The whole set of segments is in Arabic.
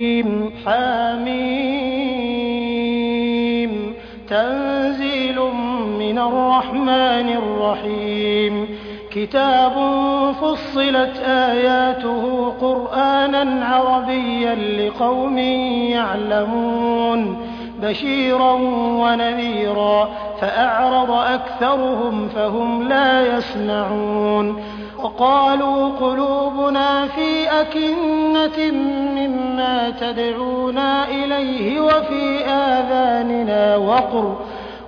حميم تنزيل من الرحمن الرحيم كتاب فصلت آياته قرآنا عربيا لقوم يعلمون بشيرا ونذيرا فأعرض أكثرهم فهم لا يسمعون وقالوا قلوبنا في أكنة تدعونا إليه وفي آذاننا وقر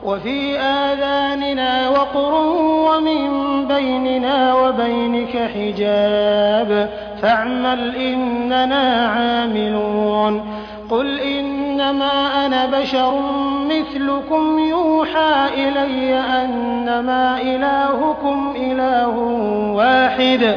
وفي آذاننا وقر ومن بيننا وبينك حجاب. فاعمل إننا عاملون. قل إنما أنا بشر مثلكم يوحى إلي أنما إلهكم إله واحد.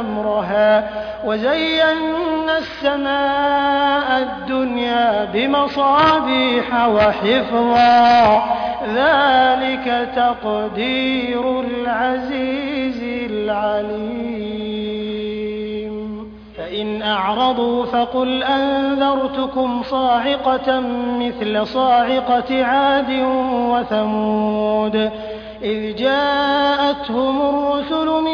أمرها وزينا السماء الدنيا بمصابيح وحفظا. ذلك تقدير العزيز العليم. فإن أعرضوا فقل أنذرتكم صاعقة مثل صاعقة عاد وثمود. إذ جاءتهم الرسل من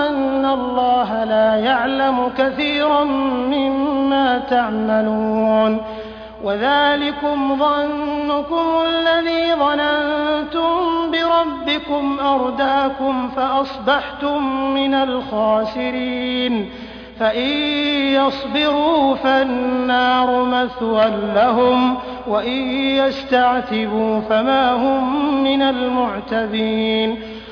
يعلم كثيرا مما تعملون. وذلكم ظنكم الذي ظننتم بربكم أرداكم فأصبحتم من الخاسرين. فإن يصبروا فالنار مثوى لهم وإن يستعتبوا فما هم من المعتبين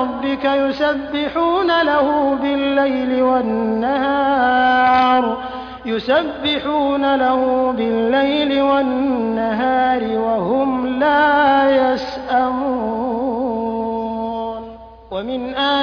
ربك يسبحون له بالليل والنهار يسبحون له بالليل والنهار وهم لا يسأمون. ومن